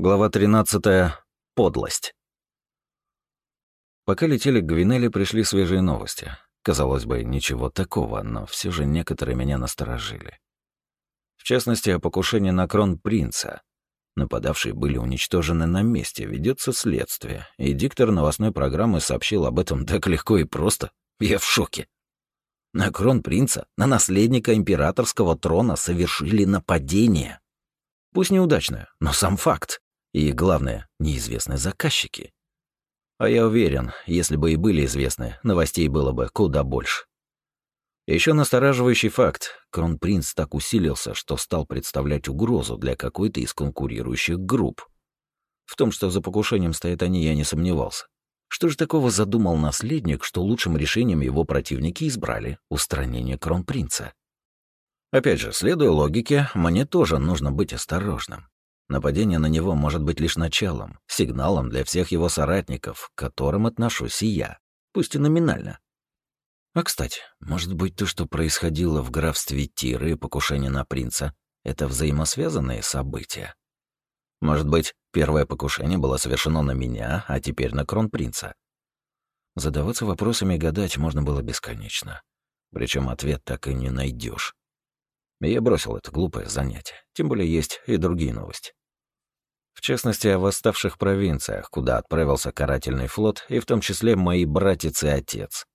Глава 13. Подлость. Пока летели к Гвинелли, пришли свежие новости. Казалось бы, ничего такого, но все же некоторые меня насторожили. В частности, о покушении на крон принца. Нападавшие были уничтожены на месте, ведется следствие, и диктор новостной программы сообщил об этом так легко и просто. Я в шоке. На крон принца, на наследника императорского трона совершили нападение. Пусть неудачное, но сам факт. И, главное, неизвестные заказчики. А я уверен, если бы и были известны, новостей было бы куда больше. Еще настораживающий факт. Кронпринц так усилился, что стал представлять угрозу для какой-то из конкурирующих групп. В том, что за покушением стоят они, я не сомневался. Что же такого задумал наследник, что лучшим решением его противники избрали устранение кронпринца? Опять же, следуя логике, мне тоже нужно быть осторожным. Нападение на него может быть лишь началом, сигналом для всех его соратников, к которым отношусь и я, пусть и номинально. А кстати, может быть, то, что происходило в графстве Тиры и покушение на принца, это взаимосвязанные события? Может быть, первое покушение было совершено на меня, а теперь на кронпринца? Задаваться вопросами и гадать можно было бесконечно. Причем ответ так и не найдешь. Я бросил это глупое занятие. Тем более есть и другие новости. В частности, о восставших провинциях, куда отправился карательный флот, и в том числе мои братец и отец.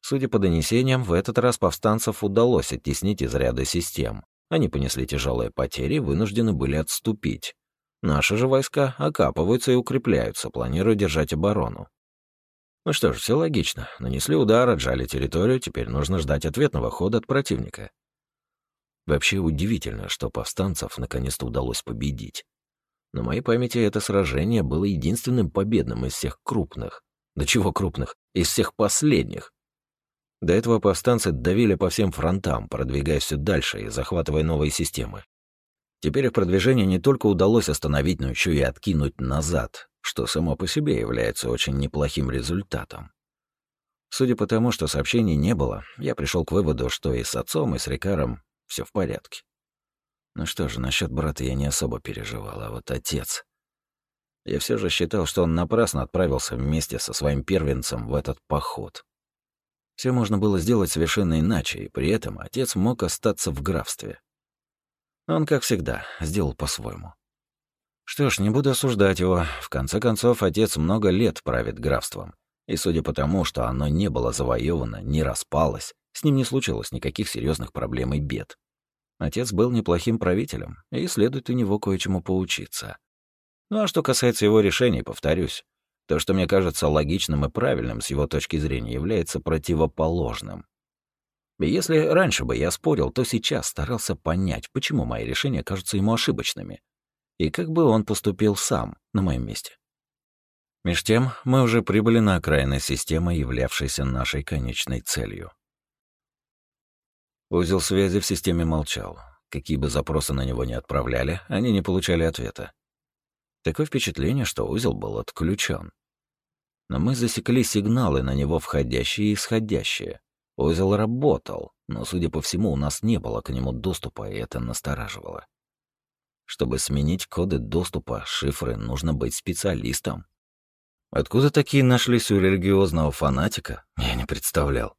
Судя по донесениям, в этот раз повстанцев удалось оттеснить из ряда систем. Они понесли тяжелые потери и вынуждены были отступить. Наши же войска окапываются и укрепляются, планируя держать оборону. Ну что ж, все логично. Нанесли удар, отжали территорию, теперь нужно ждать ответного хода от противника. Вообще удивительно, что повстанцев наконец-то удалось победить. На моей памяти это сражение было единственным победным из всех крупных. Да чего крупных? Из всех последних. До этого повстанцы давили по всем фронтам, продвигаясь все дальше и захватывая новые системы. Теперь их продвижение не только удалось остановить, но еще и откинуть назад, что само по себе является очень неплохим результатом. Судя по тому, что сообщений не было, я пришел к выводу, что и с отцом, и с Рикаром все в порядке. Ну что же, насчет брата я не особо переживал, а вот отец... Я все же считал, что он напрасно отправился вместе со своим первенцем в этот поход. Все можно было сделать совершенно иначе, и при этом отец мог остаться в графстве. Он, как всегда, сделал по-своему. Что ж, не буду осуждать его. В конце концов, отец много лет правит графством. И судя по тому, что оно не было завоевано, не распалось, с ним не случилось никаких серьезных проблем и бед. Отец был неплохим правителем, и следует у него кое-чему поучиться. Ну а что касается его решений, повторюсь, то, что мне кажется логичным и правильным с его точки зрения, является противоположным. Если раньше бы я спорил, то сейчас старался понять, почему мои решения кажутся ему ошибочными, и как бы он поступил сам на моем месте. Меж тем, мы уже прибыли на окраины системы, являвшейся нашей конечной целью. Узел связи в системе молчал. Какие бы запросы на него ни отправляли, они не получали ответа. Такое впечатление, что узел был отключен. Но мы засекли сигналы на него входящие и исходящие. Узел работал, но, судя по всему, у нас не было к нему доступа, и это настораживало. Чтобы сменить коды доступа, шифры, нужно быть специалистом. Откуда такие нашлись у религиозного фанатика, я не представлял.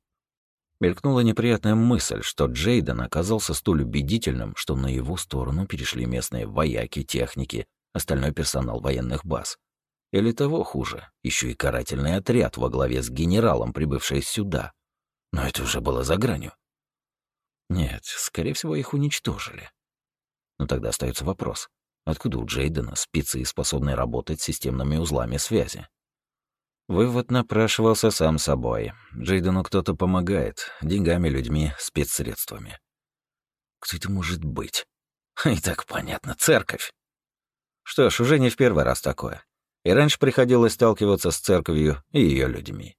Мелькнула неприятная мысль, что Джейден оказался столь убедительным, что на его сторону перешли местные вояки, техники, остальной персонал военных баз. Или того хуже, еще и карательный отряд во главе с генералом, прибывший сюда. Но это уже было за гранью. Нет, скорее всего, их уничтожили. Но тогда остается вопрос, откуда у Джейдена спецы, способные работать с системными узлами связи? Вывод напрашивался сам собой. Джейдену кто-то помогает. Деньгами, людьми, спецсредствами. Кто это может быть? И так понятно, церковь. Что ж, уже не в первый раз такое. И раньше приходилось сталкиваться с церковью и ее людьми.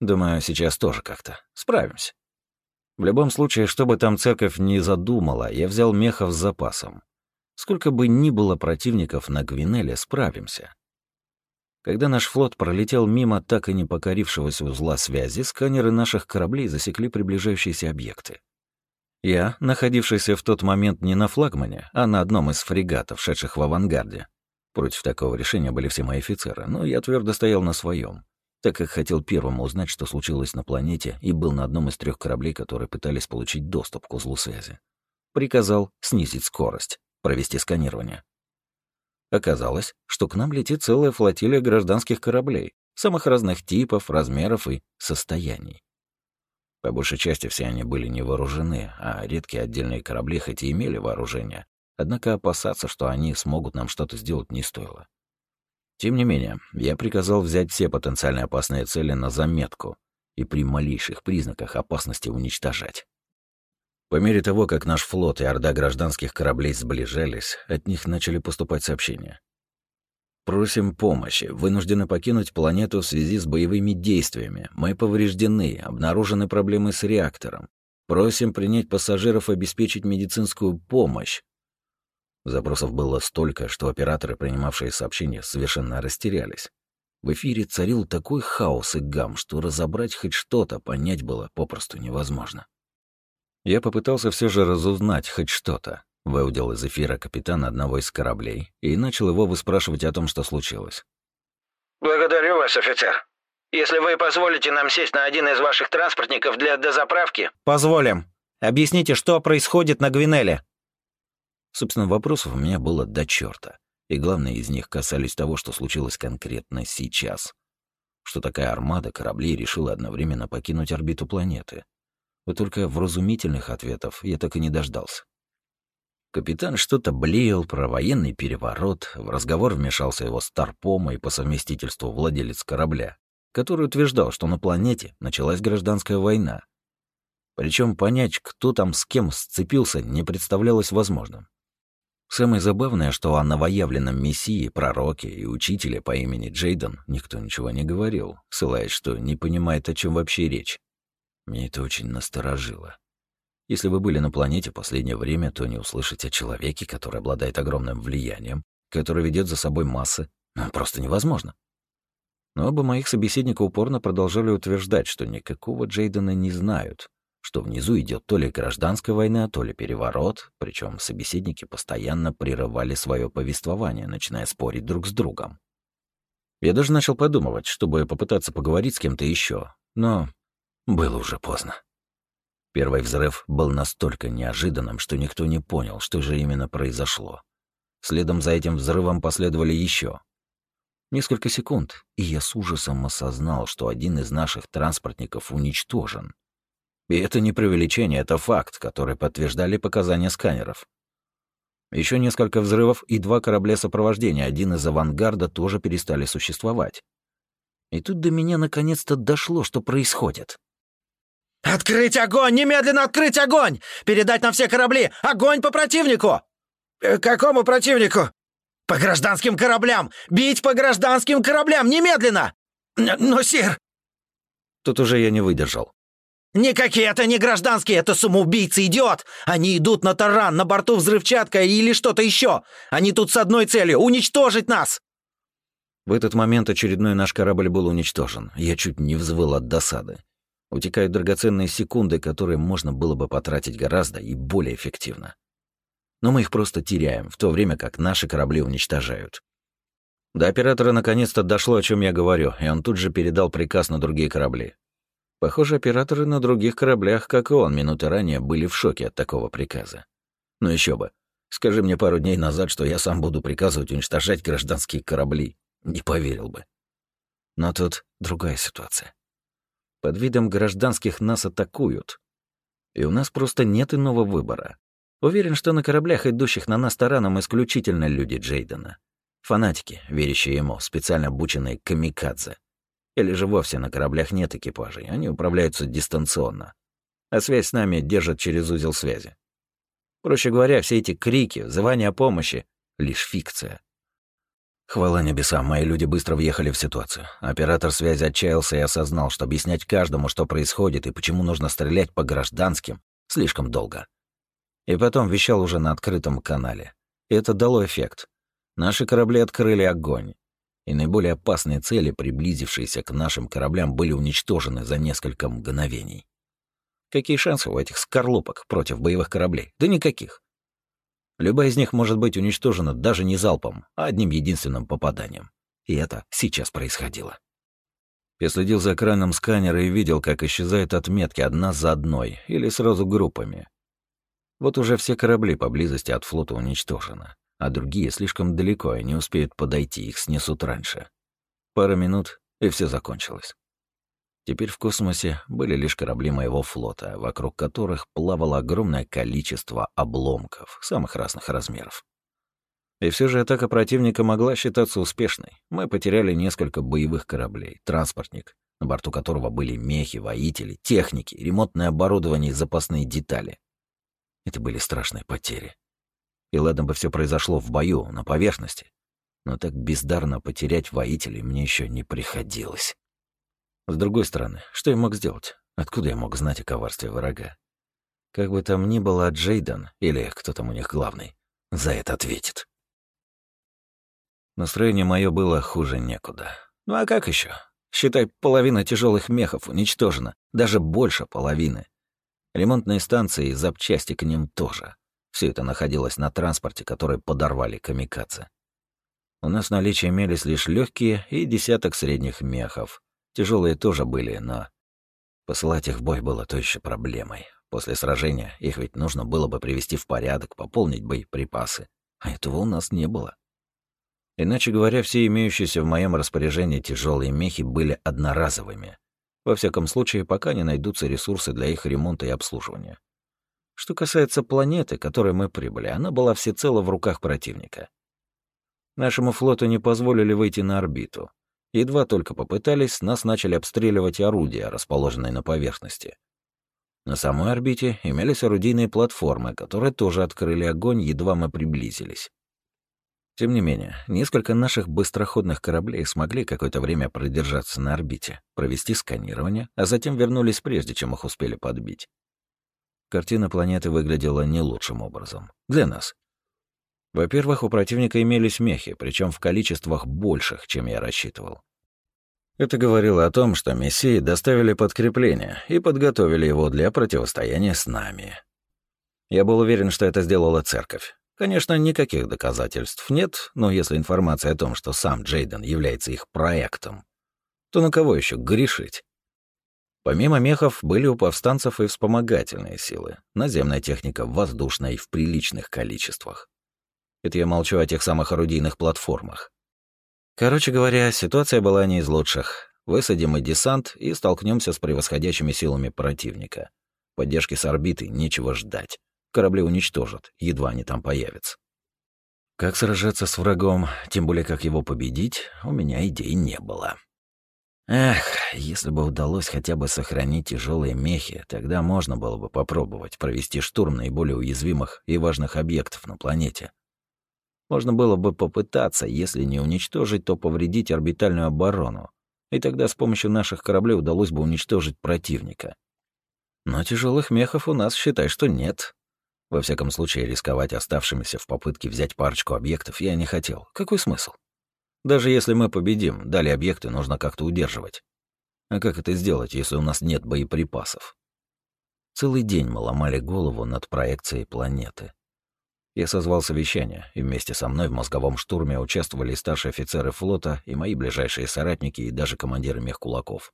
Думаю, сейчас тоже как-то. Справимся. В любом случае, что бы там церковь не задумала, я взял мехов с запасом. Сколько бы ни было противников на Гвинеле, справимся. Когда наш флот пролетел мимо так и не покорившегося узла связи, сканеры наших кораблей засекли приближающиеся объекты. Я, находившийся в тот момент не на флагмане, а на одном из фрегатов, шедших в авангарде, Против такого решения были все мои офицеры, но я твердо стоял на своем, так как хотел первым узнать, что случилось на планете, и был на одном из трех кораблей, которые пытались получить доступ к узлу связи. Приказал снизить скорость, провести сканирование. Оказалось, что к нам летит целая флотилия гражданских кораблей, самых разных типов, размеров и состояний. По большей части все они были не вооружены, а редкие отдельные корабли хоть и имели вооружение, однако опасаться, что они смогут нам что-то сделать, не стоило. Тем не менее, я приказал взять все потенциально опасные цели на заметку и при малейших признаках опасности уничтожать. По мере того, как наш флот и орда гражданских кораблей сближались, от них начали поступать сообщения. «Просим помощи. Вынуждены покинуть планету в связи с боевыми действиями. Мы повреждены. Обнаружены проблемы с реактором. Просим принять пассажиров обеспечить медицинскую помощь. Запросов было столько, что операторы, принимавшие сообщения, совершенно растерялись. В эфире царил такой хаос и гам, что разобрать хоть что-то понять было попросту невозможно. Я попытался все же разузнать хоть что-то. Выудил из эфира капитана одного из кораблей и начал его выспрашивать о том, что случилось. «Благодарю вас, офицер. Если вы позволите нам сесть на один из ваших транспортников для дозаправки...» «Позволим. Объясните, что происходит на Гвинеле?» Собственно, вопросов у меня было до черта, и главные из них касались того, что случилось конкретно сейчас. Что такая армада кораблей решила одновременно покинуть орбиту планеты. Вот только вразумительных ответов я так и не дождался. Капитан что-то блеял про военный переворот, в разговор вмешался его старпома и по совместительству владелец корабля, который утверждал, что на планете началась гражданская война. Причем понять, кто там с кем сцепился, не представлялось возможным. Самое забавное, что о новоявленном мессии, пророке и учителе по имени Джейден никто ничего не говорил, ссылаясь, что не понимает, о чем вообще речь. Мне это очень насторожило. Если вы были на планете последнее время, то не услышать о человеке, который обладает огромным влиянием, который ведет за собой массы, ну, просто невозможно. Но оба моих собеседника упорно продолжали утверждать, что никакого Джейдена не знают, что внизу идет то ли гражданская война, то ли переворот, причем собеседники постоянно прерывали свое повествование, начиная спорить друг с другом. Я даже начал подумывать, чтобы попытаться поговорить с кем-то еще, но было уже поздно. Первый взрыв был настолько неожиданным, что никто не понял, что же именно произошло. Следом за этим взрывом последовали еще. Несколько секунд, и я с ужасом осознал, что один из наших транспортников уничтожен. И это не преувеличение, это факт, который подтверждали показания сканеров. Еще несколько взрывов и два корабля сопровождения, один из авангарда, тоже перестали существовать. И тут до меня наконец-то дошло, что происходит. «Открыть огонь! Немедленно открыть огонь! Передать на все корабли! Огонь по противнику!» э, «Какому противнику?» «По гражданским кораблям! Бить по гражданским кораблям! Немедленно!» «Но, сир...» Тут уже я не выдержал. «Никакие это не гражданские, это самоубийцы, идиот! Они идут на таран, на борту взрывчатка или что-то еще! Они тут с одной целью — уничтожить нас!» В этот момент очередной наш корабль был уничтожен. Я чуть не взвыл от досады. Утекают драгоценные секунды, которые можно было бы потратить гораздо и более эффективно. Но мы их просто теряем, в то время как наши корабли уничтожают. До оператора наконец-то дошло, о чем я говорю, и он тут же передал приказ на другие корабли. Похоже, операторы на других кораблях, как и он, минуты ранее были в шоке от такого приказа. Но еще бы. Скажи мне пару дней назад, что я сам буду приказывать уничтожать гражданские корабли. Не поверил бы. Но тут другая ситуация. Под видом гражданских нас атакуют. И у нас просто нет иного выбора. Уверен, что на кораблях, идущих на нас тараном, исключительно люди Джейдена. Фанатики, верящие ему, специально обученные камикадзе. Или же вовсе на кораблях нет экипажей, они управляются дистанционно. А связь с нами держат через узел связи. Проще говоря, все эти крики, взывания о помощи — лишь фикция. Хвала небесам, мои люди быстро въехали в ситуацию. Оператор связи отчаялся и осознал, что объяснять каждому, что происходит и почему нужно стрелять по гражданским, слишком долго. И потом вещал уже на открытом канале. И это дало эффект. Наши корабли открыли огонь. И наиболее опасные цели, приблизившиеся к нашим кораблям, были уничтожены за несколько мгновений. Какие шансы у этих скорлупок против боевых кораблей? Да никаких. Любая из них может быть уничтожена даже не залпом, а одним единственным попаданием. И это сейчас происходило. Я следил за экраном сканера и видел, как исчезают отметки одна за одной или сразу группами. Вот уже все корабли поблизости от флота уничтожены, а другие слишком далеко и не успеют подойти, их снесут раньше. Пара минут, и все закончилось. Теперь в космосе были лишь корабли моего флота, вокруг которых плавало огромное количество обломков самых разных размеров. И все же атака противника могла считаться успешной. Мы потеряли несколько боевых кораблей, транспортник, на борту которого были мехи, воители, техники, ремонтное оборудование и запасные детали. Это были страшные потери. И ладно бы все произошло в бою, на поверхности. Но так бездарно потерять воителей мне еще не приходилось. С другой стороны, что я мог сделать? Откуда я мог знать о коварстве врага? Как бы там ни было, Джейден, или кто там у них главный, за это ответит. Настроение мое было хуже некуда. Ну а как еще? Считай, половина тяжелых мехов уничтожена, даже больше половины. Ремонтные станции и запчасти к ним тоже. Все это находилось на транспорте, который подорвали камикадзе. У нас в наличии имелись лишь легкие и десяток средних мехов. Тяжелые тоже были, но посылать их в бой было то еще проблемой. После сражения их ведь нужно было бы привести в порядок, пополнить боеприпасы. А этого у нас не было. Иначе говоря, все имеющиеся в моем распоряжении тяжелые мехи были одноразовыми. Во всяком случае, пока не найдутся ресурсы для их ремонта и обслуживания. Что касается планеты, к которой мы прибыли, она была всецело в руках противника. Нашему флоту не позволили выйти на орбиту. Едва только попытались, нас начали обстреливать орудия, расположенные на поверхности. На самой орбите имелись орудийные платформы, которые тоже открыли огонь, едва мы приблизились. Тем не менее, несколько наших быстроходных кораблей смогли какое-то время продержаться на орбите, провести сканирование, а затем вернулись прежде, чем их успели подбить. Картина планеты выглядела не лучшим образом. Для нас. Во-первых, у противника имелись мехи, причем в количествах больших, чем я рассчитывал. Это говорило о том, что мессии доставили подкрепление и подготовили его для противостояния с нами. Я был уверен, что это сделала церковь. Конечно, никаких доказательств нет, но если информация о том, что сам Джейден является их проектом, то на кого еще грешить? Помимо мехов были у повстанцев и вспомогательные силы, наземная техника, воздушная и в приличных количествах. Это я молчу о тех самых орудийных платформах. Короче говоря, ситуация была не из лучших. Высадим и десант и столкнемся с превосходящими силами противника. Поддержки с орбиты нечего ждать. Корабли уничтожат, едва они там появятся. Как сражаться с врагом, тем более как его победить, у меня идей не было. Эх, если бы удалось хотя бы сохранить тяжелые мехи, тогда можно было бы попробовать провести штурм наиболее уязвимых и важных объектов на планете. Можно было бы попытаться, если не уничтожить, то повредить орбитальную оборону, и тогда с помощью наших кораблей удалось бы уничтожить противника. Но тяжелых мехов у нас, считай, что нет. Во всяком случае, рисковать оставшимися в попытке взять парочку объектов я не хотел. Какой смысл? Даже если мы победим, далее объекты нужно как-то удерживать. А как это сделать, если у нас нет боеприпасов? Целый день мы ломали голову над проекцией планеты. Я созвал совещание, и вместе со мной в мозговом штурме участвовали старшие офицеры флота и мои ближайшие соратники и даже командиры мехкулаков.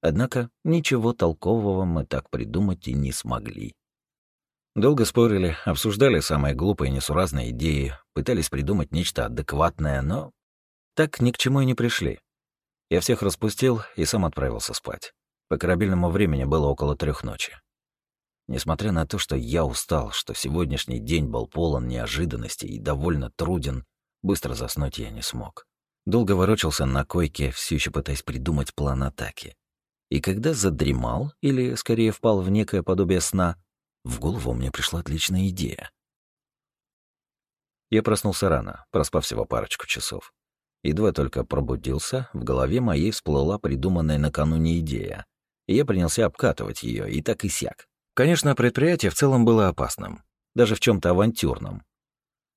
Однако ничего толкового мы так придумать и не смогли. Долго спорили, обсуждали самые глупые и несуразные идеи, пытались придумать нечто адекватное, но так ни к чему и не пришли. Я всех распустил и сам отправился спать. По корабельному времени было около трех ночи. Несмотря на то, что я устал, что сегодняшний день был полон неожиданностей и довольно труден, быстро заснуть я не смог. Долго ворочался на койке, все еще пытаясь придумать план атаки. И когда задремал, или скорее впал в некое подобие сна, в голову мне пришла отличная идея. Я проснулся рано, проспав всего парочку часов. Едва только пробудился, в голове моей всплыла придуманная накануне идея, и я принялся обкатывать ее и так и сяк. Конечно, предприятие в целом было опасным, даже в чем то авантюрным,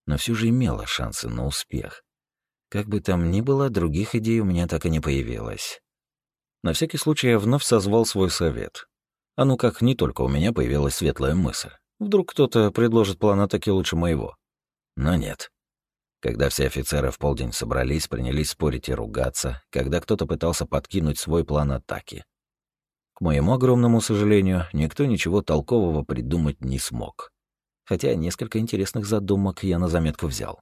но все же имело шансы на успех. Как бы там ни было, других идей у меня так и не появилось. На всякий случай я вновь созвал свой совет. А ну как не только у меня появилась светлая мысль. Вдруг кто-то предложит план атаки лучше моего. Но нет. Когда все офицеры в полдень собрались, принялись спорить и ругаться, когда кто-то пытался подкинуть свой план атаки. К моему огромному сожалению, никто ничего толкового придумать не смог. Хотя несколько интересных задумок я на заметку взял.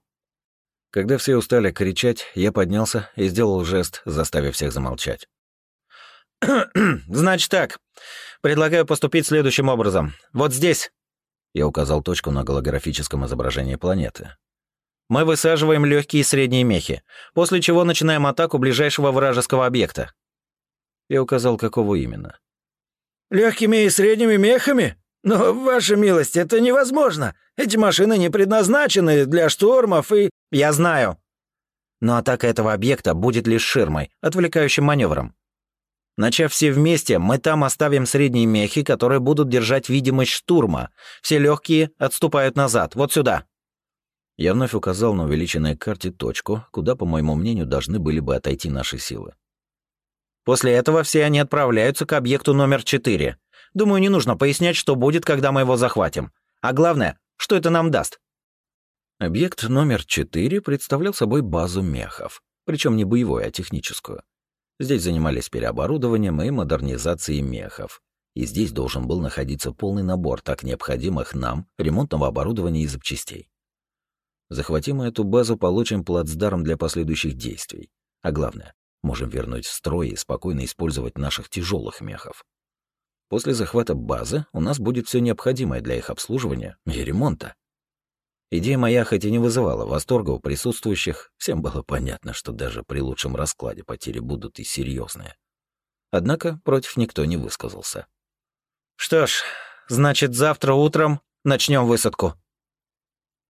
Когда все устали кричать, я поднялся и сделал жест, заставив всех замолчать. «Значит так. Предлагаю поступить следующим образом. Вот здесь». Я указал точку на голографическом изображении планеты. «Мы высаживаем легкие и средние мехи, после чего начинаем атаку ближайшего вражеского объекта». Я указал, какого именно. «Легкими и средними мехами? Но, ваша милость, это невозможно. Эти машины не предназначены для штурмов и...» «Я знаю. Но атака этого объекта будет лишь ширмой, отвлекающим маневром. Начав все вместе, мы там оставим средние мехи, которые будут держать видимость штурма. Все легкие отступают назад, вот сюда». Я вновь указал на увеличенной карте точку, куда, по моему мнению, должны были бы отойти наши силы. После этого все они отправляются к объекту номер 4. Думаю, не нужно пояснять, что будет, когда мы его захватим. А главное, что это нам даст. Объект номер 4 представлял собой базу мехов, причем не боевую, а техническую. Здесь занимались переоборудованием и модернизацией мехов. И здесь должен был находиться полный набор так необходимых нам ремонтного оборудования и запчастей. Захватим эту базу, получим плацдарм для последующих действий. А главное, можем вернуть в строй и спокойно использовать наших тяжелых мехов. После захвата базы у нас будет все необходимое для их обслуживания и ремонта. Идея моя хоть и не вызывала восторга у присутствующих, всем было понятно, что даже при лучшем раскладе потери будут и серьезные. Однако против никто не высказался. «Что ж, значит, завтра утром начнем высадку»,